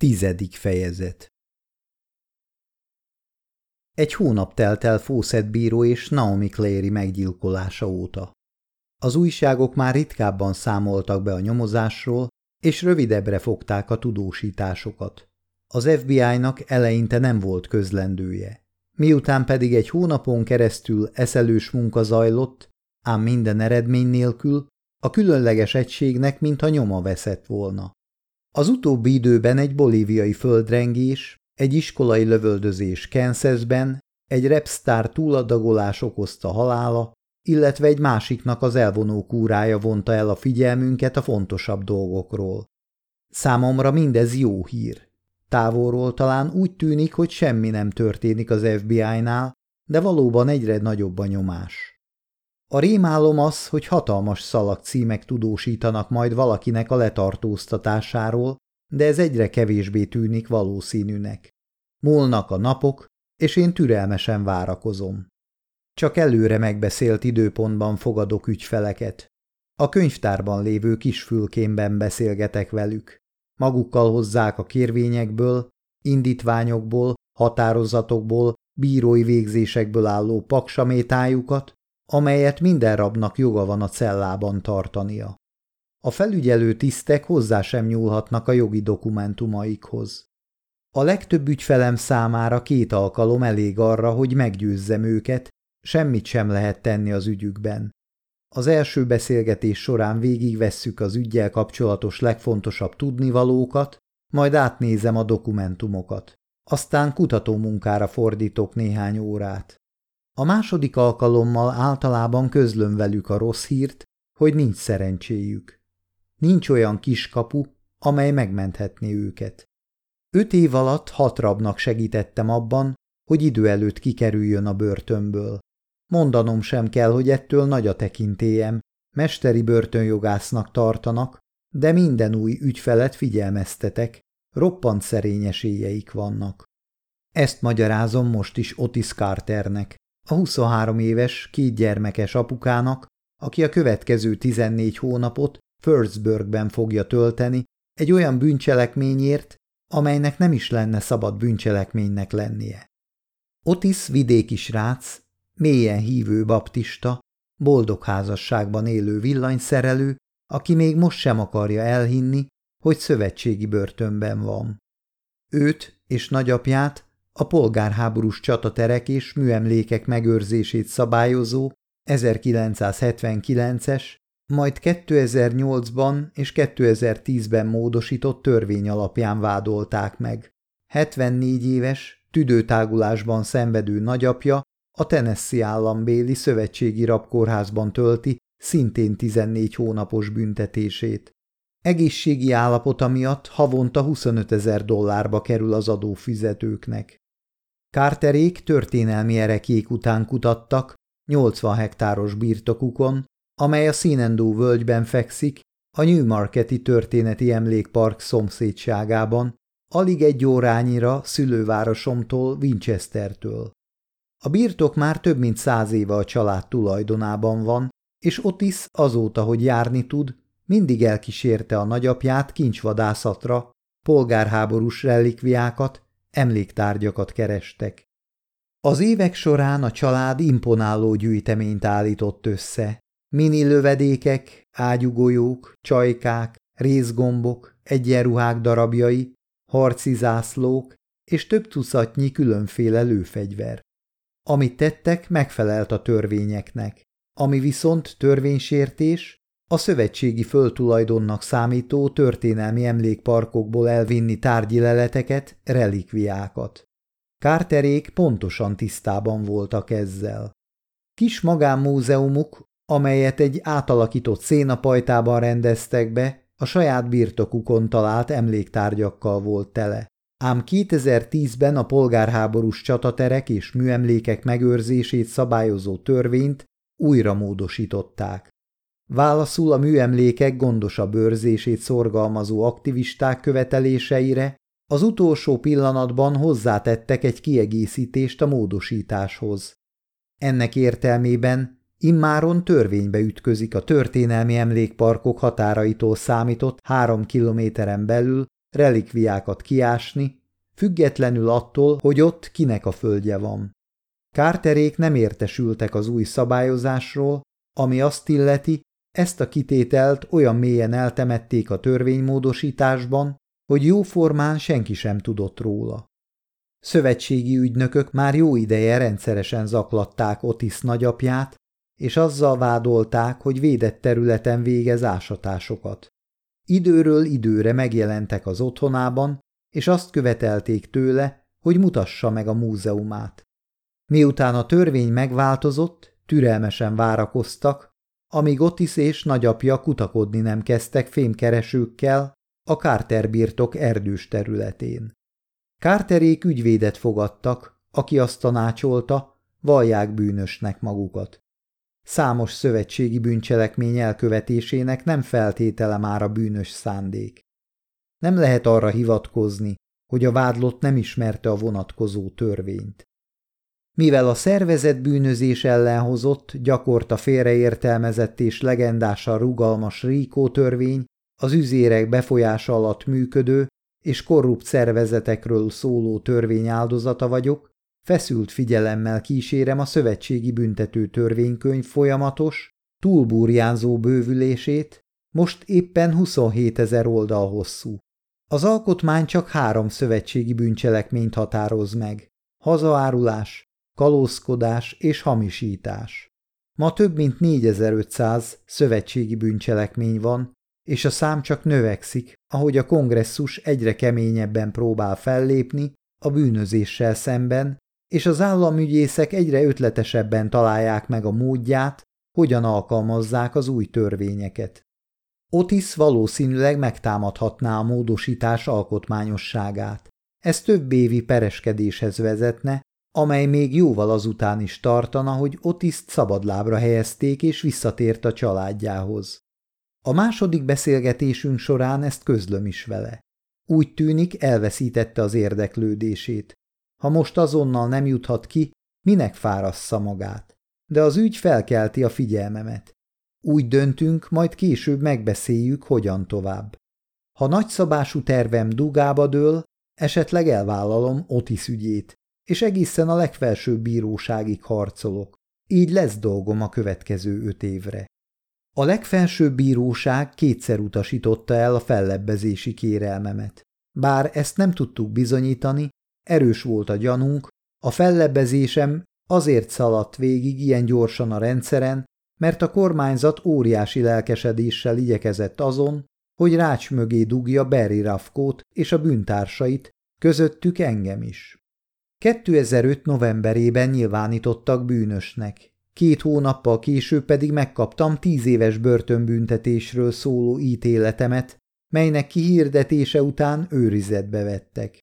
Tizedik fejezet Egy hónap telt el Fawcett bíró és Naomi Clary meggyilkolása óta. Az újságok már ritkábban számoltak be a nyomozásról, és rövidebbre fogták a tudósításokat. Az FBI-nak eleinte nem volt közlendője. Miután pedig egy hónapon keresztül eszelős munka zajlott, ám minden eredmény nélkül, a különleges egységnek mintha nyoma veszett volna. Az utóbbi időben egy bolíviai földrengés, egy iskolai lövöldözés Kansasben, egy repstar túladagolás okozta halála, illetve egy másiknak az elvonó kúrája vonta el a figyelmünket a fontosabb dolgokról. Számomra mindez jó hír. Távolról talán úgy tűnik, hogy semmi nem történik az FBI-nál, de valóban egyre nagyobb a nyomás. A rémálom az, hogy hatalmas szalag címek tudósítanak majd valakinek a letartóztatásáról, de ez egyre kevésbé tűnik valószínűnek. Múlnak a napok, és én türelmesen várakozom. Csak előre megbeszélt időpontban fogadok ügyfeleket. A könyvtárban lévő kisfülkémben beszélgetek velük. Magukkal hozzák a kérvényekből, indítványokból, határozatokból, bírói végzésekből álló paksamétájukat, amelyet minden rabnak joga van a cellában tartania. A felügyelő tisztek hozzá sem nyúlhatnak a jogi dokumentumaikhoz. A legtöbb ügyfelem számára két alkalom elég arra, hogy meggyőzzem őket, semmit sem lehet tenni az ügyükben. Az első beszélgetés során végigvesszük az ügyjel kapcsolatos legfontosabb tudnivalókat, majd átnézem a dokumentumokat. Aztán kutatómunkára fordítok néhány órát. A második alkalommal általában közlöm velük a rossz hírt, hogy nincs szerencséjük. Nincs olyan kiskapu, amely megmenthetné őket. Öt év alatt hat rabnak segítettem abban, hogy idő előtt kikerüljön a börtönből. Mondanom sem kell, hogy ettől nagy a tekintélyem, mesteri börtönjogásznak tartanak, de minden új ügyfelet figyelmeztetek, roppant szerény esélyeik vannak. Ezt magyarázom most is Otis Carternek, a 23 éves, két gyermekes apukának, aki a következő 14 hónapot Firstburgben fogja tölteni egy olyan bűncselekményért, amelynek nem is lenne szabad bűncselekménynek lennie. Otis vidéki srác, mélyen hívő baptista, boldog házasságban élő villanyszerelő, aki még most sem akarja elhinni, hogy szövetségi börtönben van. Őt és nagyapját a polgárháborús csataterek és műemlékek megőrzését szabályozó 1979-es, majd 2008-ban és 2010-ben módosított törvény alapján vádolták meg. 74 éves, tüdőtágulásban szenvedő nagyapja a Tennessee állambéli szövetségi rabkórházban tölti szintén 14 hónapos büntetését. Egészségi állapota miatt havonta 25 ezer dollárba kerül az adófizetőknek. Kárterék történelmi erekék után kutattak 80 hektáros birtokukon, amely a Színendó völgyben fekszik, a Newmarketi Történeti Emlékpark szomszédságában, alig egy órányira szülővárosomtól, Winchestertől. A birtok már több mint száz éve a család tulajdonában van, és Otis azóta, hogy járni tud, mindig elkísérte a nagyapját kincsvadászatra, polgárháborús relikviákat emléktárgyakat kerestek. Az évek során a család imponáló gyűjteményt állított össze. Mini lövedékek, ágyugolyók, csajkák, részgombok, egyenruhák darabjai, harci zászlók és több tucatnyi különféle lőfegyver. Amit tettek, megfelelt a törvényeknek, ami viszont törvénysértés, a szövetségi föltulajdonnak számító történelmi emlékparkokból elvinni tárgyi leleteket, relikviákat. Kárterék pontosan tisztában voltak ezzel. Kis magánmúzeumuk, amelyet egy átalakított szénapajtában rendeztek be, a saját birtokukon talált emléktárgyakkal volt tele. Ám 2010-ben a polgárháborús csataterek és műemlékek megőrzését szabályozó törvényt újra módosították. Válaszul a műemlékek gondosabb őrzését szorgalmazó aktivisták követeléseire az utolsó pillanatban hozzátettek egy kiegészítést a módosításhoz. Ennek értelmében immáron törvénybe ütközik a történelmi emlékparkok határaitól számított három kilométeren belül relikviákat kiásni, függetlenül attól, hogy ott kinek a földje van. Kárterék nem értesültek az új szabályozásról, ami azt illeti, ezt a kitételt olyan mélyen eltemették a törvénymódosításban, hogy jóformán senki sem tudott róla. Szövetségi ügynökök már jó ideje rendszeresen zaklatták Otis nagyapját, és azzal vádolták, hogy védett területen végez ásatásokat. Időről időre megjelentek az otthonában, és azt követelték tőle, hogy mutassa meg a múzeumát. Miután a törvény megváltozott, türelmesen várakoztak, amíg Otis és nagyapja kutakodni nem kezdtek fémkeresőkkel a Carter birtok erdős területén. Carterék ügyvédet fogadtak, aki azt tanácsolta, vallják bűnösnek magukat. Számos szövetségi bűncselekmény elkövetésének nem feltétele már a bűnös szándék. Nem lehet arra hivatkozni, hogy a vádlott nem ismerte a vonatkozó törvényt. Mivel a szervezet bűnözés ellen hozott, gyakorta félreértelmezett és legendásan rugalmas Ríkó törvény, az üzérek befolyása alatt működő és korrupt szervezetekről szóló törvény áldozata vagyok, feszült figyelemmel kísérem a szövetségi büntető törvénykönyv folyamatos, túlbúrjánzó bővülését, most éppen 27 ezer oldal hosszú. Az alkotmány csak három szövetségi bűncselekményt határoz meg. Hazaárulás, kalózkodás és hamisítás. Ma több mint 4500 szövetségi bűncselekmény van, és a szám csak növekszik, ahogy a kongresszus egyre keményebben próbál fellépni a bűnözéssel szemben, és az államügyészek egyre ötletesebben találják meg a módját, hogyan alkalmazzák az új törvényeket. Otis valószínűleg megtámadhatná a módosítás alkotmányosságát. Ez több évi pereskedéshez vezetne, amely még jóval azután is tartana, hogy Otiszt szabadlábra helyezték és visszatért a családjához. A második beszélgetésünk során ezt közlöm is vele. Úgy tűnik, elveszítette az érdeklődését. Ha most azonnal nem juthat ki, minek fárassza magát? De az ügy felkelti a figyelmemet. Úgy döntünk, majd később megbeszéljük, hogyan tovább. Ha nagyszabású tervem dugába dől, esetleg elvállalom Otis ügyét, és egészen a legfelsőbb bíróságig harcolok. Így lesz dolgom a következő öt évre. A legfelsőbb bíróság kétszer utasította el a fellebbezési kérelmemet. Bár ezt nem tudtuk bizonyítani, erős volt a gyanunk, a fellebbezésem azért szaladt végig ilyen gyorsan a rendszeren, mert a kormányzat óriási lelkesedéssel igyekezett azon, hogy rács mögé dugja Barry Rafkót és a bűntársait, közöttük engem is. 2005. novemberében nyilvánítottak bűnösnek. Két hónappal később pedig megkaptam tíz éves börtönbüntetésről szóló ítéletemet, melynek kihirdetése után őrizetbe vettek.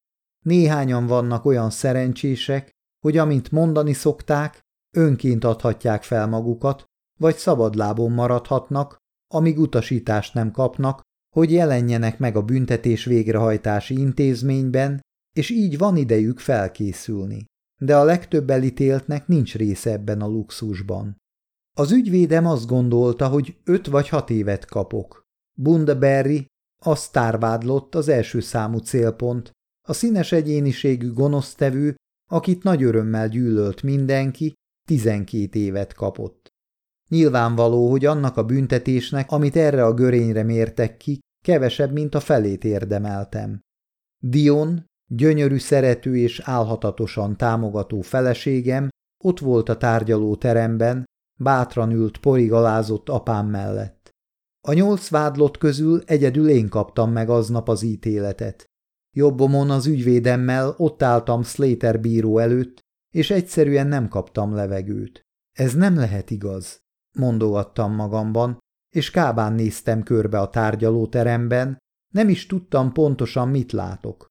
Néhányan vannak olyan szerencsések, hogy amint mondani szokták, önként adhatják fel magukat, vagy szabadlábon maradhatnak, amíg utasítást nem kapnak, hogy jelenjenek meg a büntetés végrehajtási intézményben, és így van idejük felkészülni. De a legtöbb elítéltnek nincs része ebben a luxusban. Az ügyvédem azt gondolta, hogy öt vagy hat évet kapok. Bundaberry, a sztárvádlott az első számú célpont, a színes egyéniségű gonosztevő, akit nagy örömmel gyűlölt mindenki, tizenkét évet kapott. Nyilvánvaló, hogy annak a büntetésnek, amit erre a görényre mértek ki, kevesebb, mint a felét érdemeltem. Dion, gyönyörű szerető és álhatatosan támogató feleségem ott volt a tárgyaló teremben, bátran ült porigalázott apám mellett. A nyolc vádlott közül egyedül én kaptam meg aznap az ítéletet. Jobbomon az ügyvédemmel ott álltam Slater bíró előtt, és egyszerűen nem kaptam levegőt. Ez nem lehet igaz, mondogattam magamban, és kábán néztem körbe a tárgyalóteremben, nem is tudtam pontosan, mit látok.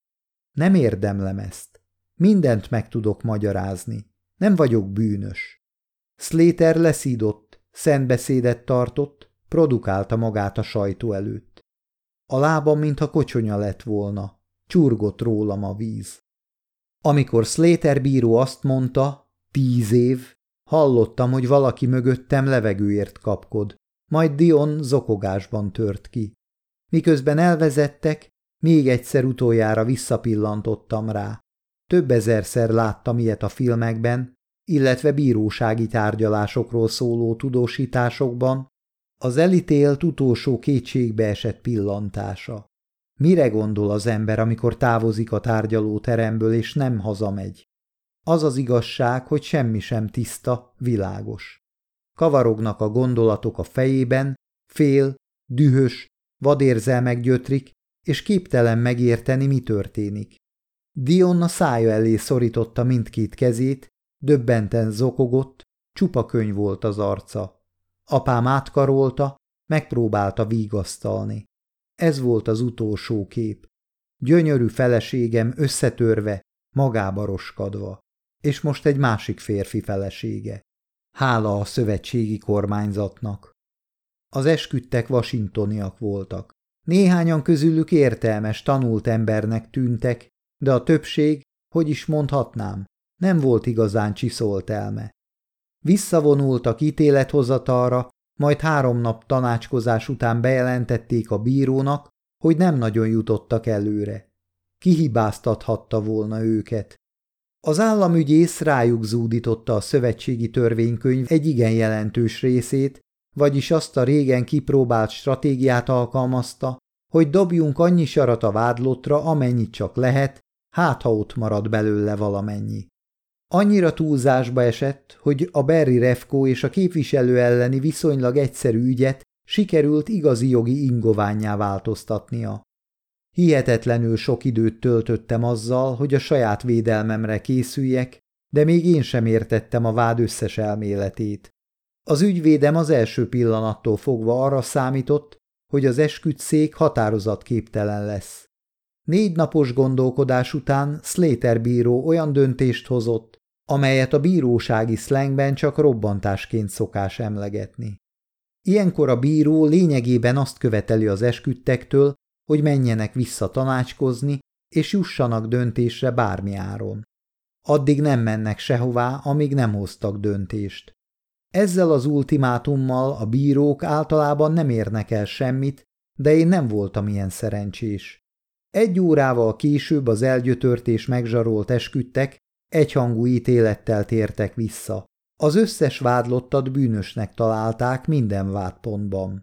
Nem érdemlem ezt. Mindent meg tudok magyarázni. Nem vagyok bűnös. Slater leszídott, szentbeszédet tartott, produkálta magát a sajtó előtt. A lábam, mintha kocsonya lett volna, Csurgott rólam a víz. Amikor Slater bíró azt mondta, tíz év, hallottam, hogy valaki mögöttem levegőért kapkod, majd Dion zokogásban tört ki. Miközben elvezettek, Még egyszer utoljára visszapillantottam rá. Több ezerszer láttam ilyet a filmekben, illetve bírósági tárgyalásokról szóló tudósításokban, az elítélt utolsó esett pillantása. Mire gondol az ember, amikor távozik a tárgyalóteremből és nem hazamegy? Az az igazság, hogy semmi sem tiszta, világos. Kavarognak a gondolatok a fejében, fél, dühös, vadérzelmek gyötrik, és képtelen megérteni, mi történik. Dion a szája elé szorította mindkét kezét, döbbenten zokogott, csupa könyv volt az arca. Apám átkarolta, megpróbálta vigasztalni. Ez volt az utolsó kép. Gyönyörű feleségem összetörve, magába roskadva. És most egy másik férfi felesége. Hála a szövetségi kormányzatnak. Az esküdtek washingtoniak voltak. Néhányan közülük értelmes, tanult embernek tűntek, de a többség, hogy is mondhatnám, nem volt igazán csiszolt elme. Visszavonultak ítélethozatalra, majd három nap tanácskozás után bejelentették a bírónak, hogy nem nagyon jutottak előre. Kihibáztathatta volna őket. Az államügyész rájuk zúdította a szövetségi törvénykönyv egy igen jelentős részét, vagyis azt a régen kipróbált stratégiát alkalmazta, hogy dobjunk annyi sarat a vádlottra, amennyit csak lehet, hát ha ott marad belőle valamennyi. Annyira túlzásba esett, hogy a Berry Refko és a képviselő elleni viszonylag egyszerű ügyet sikerült igazi jogi ingoványá változtatnia. Hihetetlenül sok időt töltöttem azzal, hogy a saját védelmemre készüljek, de még én sem értettem a vád összes elméletét. Az ügyvédem az első pillanattól fogva arra számított, hogy az esküdszék határozatképtelen lesz. Négy napos gondolkodás után Slater bíró olyan döntést hozott, amelyet a bírósági szlengben csak robbantásként szokás emlegetni. Ilyenkor a bíró lényegében azt követeli az esküdtektől, hogy menjenek vissza tanácskozni, és jussanak döntésre bármi áron. Addig nem mennek sehová, amíg nem hoztak döntést. Ezzel az ultimátummal a bírók általában nem érnek el semmit, de én nem voltam ilyen szerencsés. Egy órával később az elgyötört és megzsarolt esküdtek egyhangú ítélettel tértek vissza. Az összes vádlottat bűnösnek találták minden vádpontban.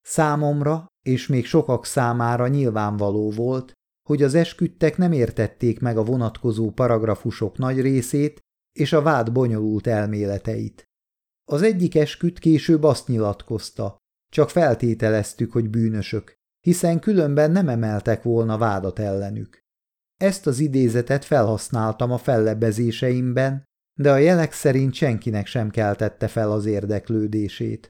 Számomra és még sokak számára nyilvánvaló volt, hogy az esküdtek nem értették meg a vonatkozó paragrafusok nagy részét és a vád bonyolult elméleteit. Az egyik esküt később azt nyilatkozta, csak feltételeztük, hogy bűnösök, hiszen különben nem emeltek volna vádat ellenük. Ezt az idézetet felhasználtam a fellebbezéseimben, de a jelek szerint senkinek sem keltette fel az érdeklődését.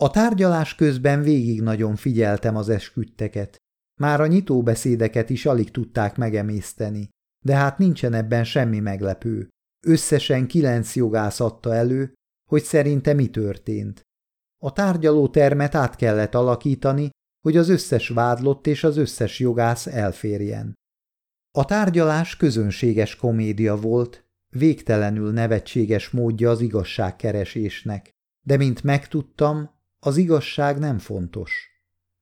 A tárgyalás közben végig nagyon figyeltem az esküdteket. Már a nyitóbeszédeket is alig tudták megemészteni, de hát nincsen ebben semmi meglepő. Összesen kilenc jogász adta elő, hogy szerinte mi történt. A tárgyalótermet át kellett alakítani, hogy az összes vádlott és az összes jogász elférjen. A tárgyalás közönséges komédia volt, végtelenül nevetséges módja az igazságkeresésnek, de mint megtudtam, az igazság nem fontos.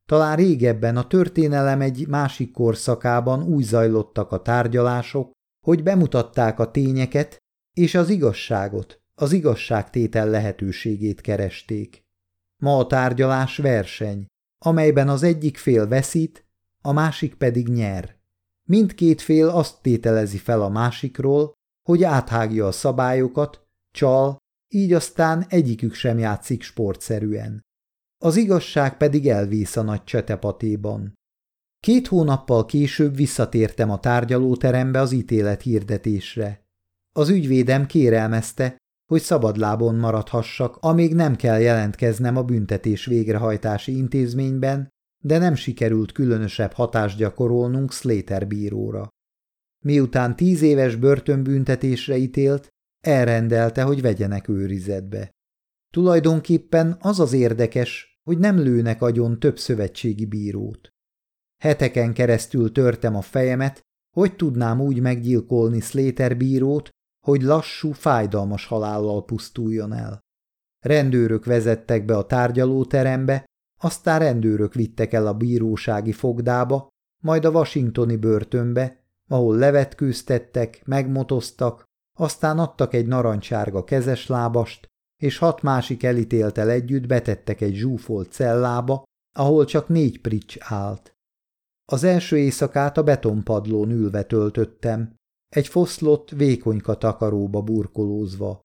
Talán régebben a történelem egy másik korszakában úgy zajlottak a tárgyalások, hogy bemutatták a tényeket és az igazságot, az igazságtétel lehetőségét keresték. Ma a tárgyalás verseny, amelyben az egyik fél veszít, a másik pedig nyer. Mindkét fél azt tételezi fel a másikról, hogy áthágja a szabályokat, csal, így aztán egyikük sem játszik sportszerűen. Az igazság pedig elvész a nagy csetepatéban. Két hónappal később visszatértem a tárgyalóterembe az ítélet hirdetésre. Az ügyvédem kérelmezte, hogy szabadlábon maradhassak, amíg nem kell jelentkeznem a büntetés végrehajtási intézményben, de nem sikerült különösebb hatást gyakorolnunk Slater bíróra. Miután tíz éves börtönbüntetésre ítélt, elrendelte, hogy vegyenek őrizetbe. Tulajdonképpen az az érdekes, hogy nem lőnek agyon több szövetségi bírót. Heteken keresztül törtem a fejemet, hogy tudnám úgy meggyilkolni Slater bírót, hogy lassú, fájdalmas halállal pusztuljon el. Rendőrök vezettek be a tárgyalóterembe, aztán rendőrök vittek el a bírósági fogdába, majd a washingtoni börtönbe, ahol levetkőztettek, megmotoztak, aztán adtak egy narancsárga kezeslábast, és hat másik elítéltel együtt betettek egy zsúfolt cellába, ahol csak négy prics állt. Az első éjszakát a betonpadlón ülve töltöttem, egy foszlott, vékonyka takaróba burkolózva.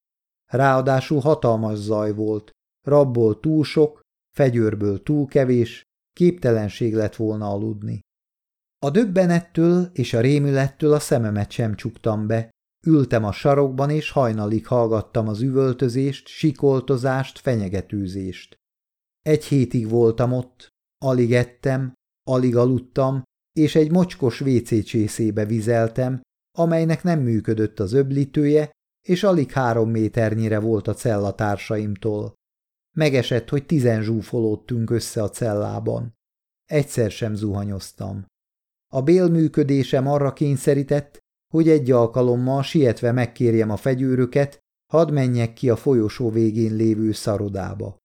Ráadásul hatalmas zaj volt, rabból túl sok, fegyőrből túl kevés, képtelenség lett volna aludni. A döbbenettől és a rémülettől a szememet sem csuktam be, ültem a sarokban és hajnalig hallgattam az üvöltözést, sikoltozást, fenyegetőzést. Egy hétig voltam ott, alig ettem, alig aludtam, és egy mocskos WC csészébe vizeltem, amelynek nem működött az öblítője, és alig három méternyire volt a cella társaimtól. Megesett, hogy tizen zsúfolódtunk össze a cellában. Egyszer sem zuhanyoztam. A bélműködésem arra kényszerített, hogy egy alkalommal sietve megkérjem a fegyőröket, hadd menjek ki a folyosó végén lévő szarodába.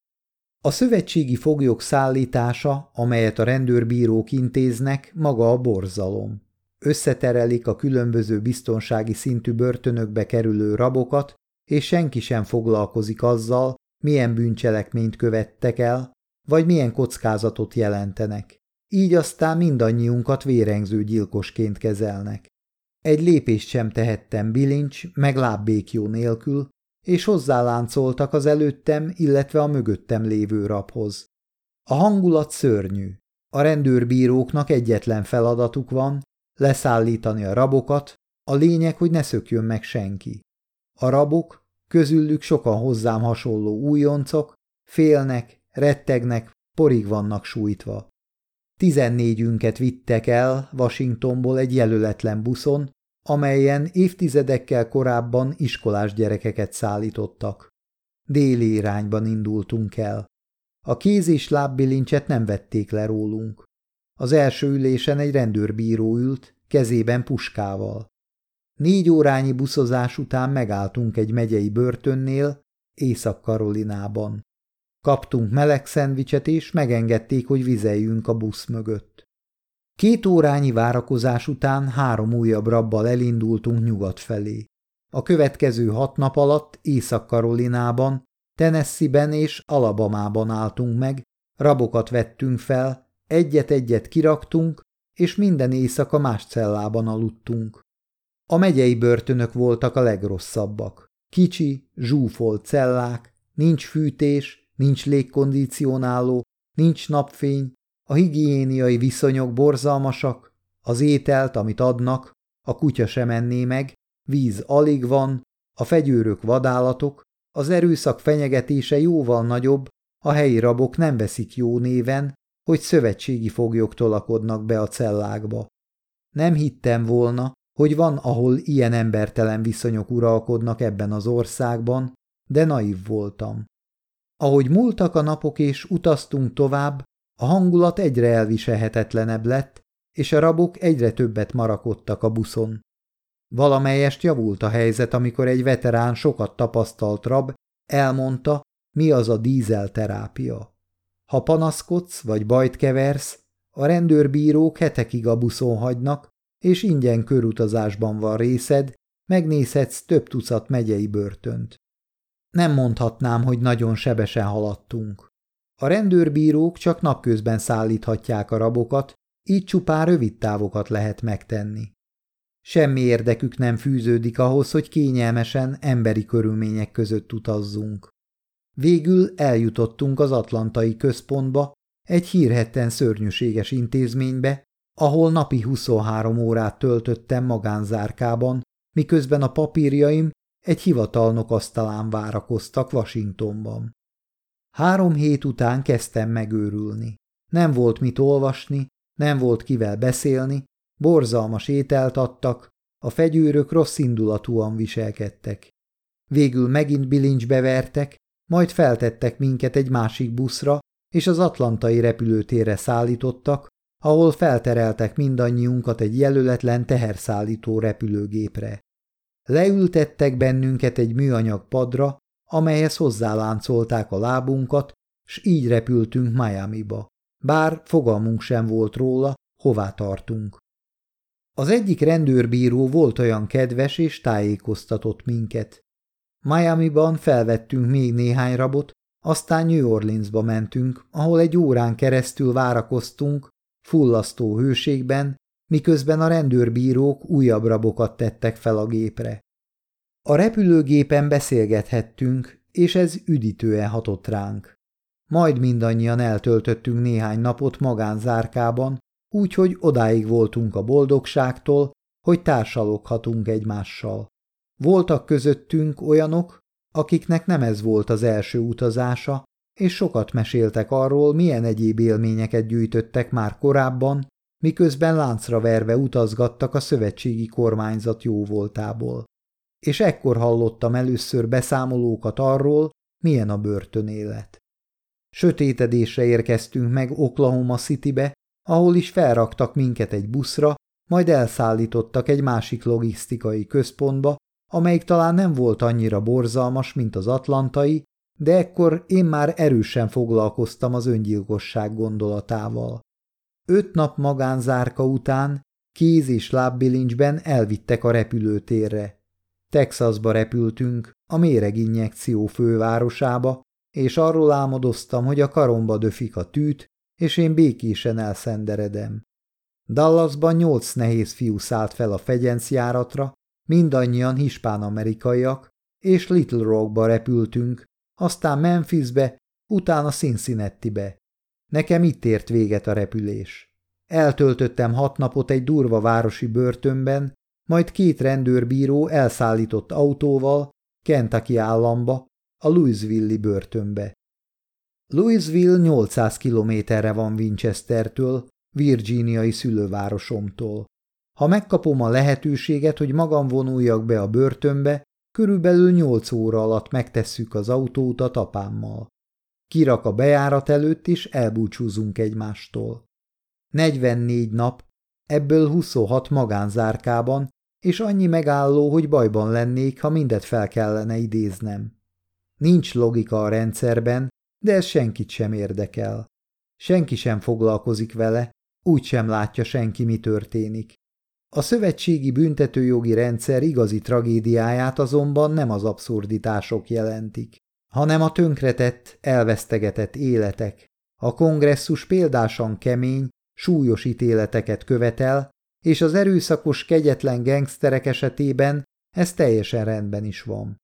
A szövetségi foglyok szállítása, amelyet a rendőrbírók intéznek, maga a borzalom. Összeterelik a különböző biztonsági szintű börtönökbe kerülő rabokat, és senki sem foglalkozik azzal, milyen bűncselekményt követtek el, vagy milyen kockázatot jelentenek. Így aztán mindannyiunkat vérengző gyilkosként kezelnek. Egy lépést sem tehettem bilincs, meg lábbékjó nélkül, és hozzáláncoltak az előttem, illetve a mögöttem lévő rabhoz. A hangulat szörnyű. A rendőrbíróknak egyetlen feladatuk van, leszállítani a rabokat, a lényeg, hogy ne szökjön meg senki. A rabok, közülük sokan hozzám hasonló újoncok, félnek, rettegnek, porig vannak sújtva. Tizennégyünket vittek el Washingtonból egy jelöletlen buszon, amelyen évtizedekkel korábban iskolás gyerekeket szállítottak. Déli irányban indultunk el. A kéz és lábbilincset nem vették le rólunk. Az első ülésen egy rendőrbíró ült, kezében puskával. Négy órányi buszozás után megálltunk egy megyei börtönnél, Észak-Karolinában. Kaptunk meleg szendvicset, és megengedték, hogy vizeljünk a busz mögött. Két órányi várakozás után három újabb rabbal elindultunk nyugat felé. A következő hat nap alatt Észak-Karolinában, Tennessee-ben és Alabamában álltunk meg, rabokat vettünk fel, egyet-egyet kiraktunk, és minden éjszaka más cellában aludtunk. A megyei börtönök voltak a legrosszabbak. Kicsi, zsúfolt cellák, nincs fűtés, nincs légkondicionáló, nincs napfény, a higiéniai viszonyok borzalmasak, az ételt, amit adnak, a kutya sem enné meg, víz alig van, a fegyőrök vadállatok, az erőszak fenyegetése jóval nagyobb, a helyi rabok nem veszik jó néven, hogy szövetségi foglyok tolakodnak be a cellákba. Nem hittem volna, hogy van, ahol ilyen embertelen viszonyok uralkodnak ebben az országban, de naív voltam. Ahogy múltak a napok és utaztunk tovább, a hangulat egyre elviselhetetlenebb lett, és a rabok egyre többet marakodtak a buszon. Valamelyest javult a helyzet, amikor egy veterán sokat tapasztalt rab elmondta, mi az a dízelterápia. Ha panaszkodsz vagy bajt keversz, a rendőrbírók hetekig a buszon hagynak, és ingyen körutazásban van részed, megnézhetsz több tucat megyei börtönt. Nem mondhatnám, hogy nagyon sebesen haladtunk. A rendőrbírók csak napközben szállíthatják a rabokat, így csupán rövid távokat lehet megtenni. Semmi érdekük nem fűződik ahhoz, hogy kényelmesen, emberi körülmények között utazzunk. Végül eljutottunk az atlantai központba, egy hírhetten szörnyűséges intézménybe, ahol napi 23 órát töltöttem magánzárkában, miközben a papírjaim egy hivatalnok asztalán várakoztak Washingtonban. Három hét után kezdtem megőrülni. Nem volt mit olvasni, nem volt kivel beszélni, borzalmas ételt adtak, a fegyőrök rossz indulatúan viselkedtek. Végül megint bilincsbe vertek, majd feltettek minket egy másik buszra, és az atlantai repülőtérre szállítottak, ahol feltereltek mindannyiunkat egy jelöletlen teherszállító repülőgépre. Leültettek bennünket egy műanyag padra, amelyhez hozzáláncolták a lábunkat, s így repültünk Miami-ba. Bár fogalmunk sem volt róla, hová tartunk. Az egyik rendőrbíró volt olyan kedves és tájékoztatott minket. Miami-ban felvettünk még néhány rabot, aztán New Orleansba mentünk, ahol egy órán keresztül várakoztunk, fullasztó hőségben, miközben a rendőrbírók újabb rabokat tettek fel a gépre. A repülőgépen beszélgethettünk, és ez üdítően hatott ránk. Majd mindannyian eltöltöttünk néhány napot magánzárkában, úgyhogy odáig voltunk a boldogságtól, hogy társaloghatunk egymással. Voltak közöttünk olyanok, akiknek nem ez volt az első utazása, és sokat meséltek arról, milyen egyéb élményeket gyűjtöttek már korábban, miközben láncra verve utazgattak a szövetségi kormányzat jóvoltából. És ekkor hallottam először beszámolókat arról, milyen a börtönélet. Sötétedésre érkeztünk meg Oklahoma Citybe, ahol is felraktak minket egy buszra, majd elszállítottak egy másik logisztikai központba, amelyik talán nem volt annyira borzalmas, mint az atlantai, de ekkor én már erősen foglalkoztam az öngyilkosság gondolatával. Öt nap magánzárka után kéz és lábbilincsben elvittek a repülőtérre. Texasba repültünk, a méreginjekció fővárosába, és arról álmodoztam, hogy a karomba döfik a tűt, és én békésen elszenderedem. Dallasban nyolc nehéz fiú szállt fel a fegyencjáratra, mindannyian hispán-amerikaiak, és Little Rockba repültünk, aztán Memphisbe, utána Cincinnati-be. Nekem itt ért véget a repülés. Eltöltöttem hat napot egy durva városi börtönben, majd két rendőrbíró elszállított autóval Kentucky államba, a Louisville-i börtönbe. Louisville 800 kilométerre van Winchestertől, virginiai szülővárosomtól. Ha megkapom a lehetőséget, hogy magam vonuljak be a börtönbe, körülbelül nyolc óra alatt megtesszük az autót apámmal. Kirak a bejárat előtt, és elbúcsúzunk egymástól. 44 nap, ebből 26 magánzárkában, és annyi megálló, hogy bajban lennék, ha mindet fel kellene idéznem. Nincs logika a rendszerben, de ez senkit sem érdekel. Senki sem foglalkozik vele, úgy sem látja senki, mi történik. A szövetségi büntetőjogi rendszer igazi tragédiáját azonban nem az abszurditások jelentik, hanem a tönkretett, elvesztegetett életek. A kongresszus példásan kemény, súlyos ítéleteket követel, és az erőszakos, kegyetlen gengszterek esetében ez teljesen rendben is van.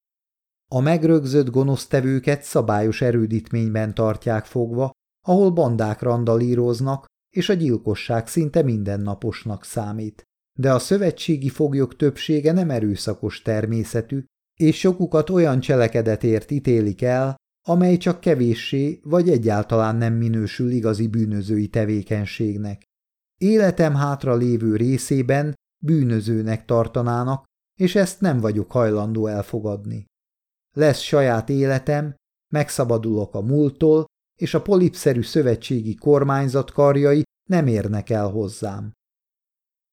A megrögzött gonosztevőket szabályos erődítményben tartják fogva, ahol bandák randalíroznak, és a gyilkosság szinte mindennaposnak számít. De a szövetségi foglyok többsége nem erőszakos természetű, és sokukat olyan cselekedetért ítélik el, amely csak kevéssé vagy egyáltalán nem minősül igazi bűnözői tevékenységnek. Életem hátra lévő részében bűnözőnek tartanának, és ezt nem vagyok hajlandó elfogadni. Lesz saját életem, megszabadulok a múlttól, és a polipszerű szövetségi kormányzat karjai nem érnek el hozzám.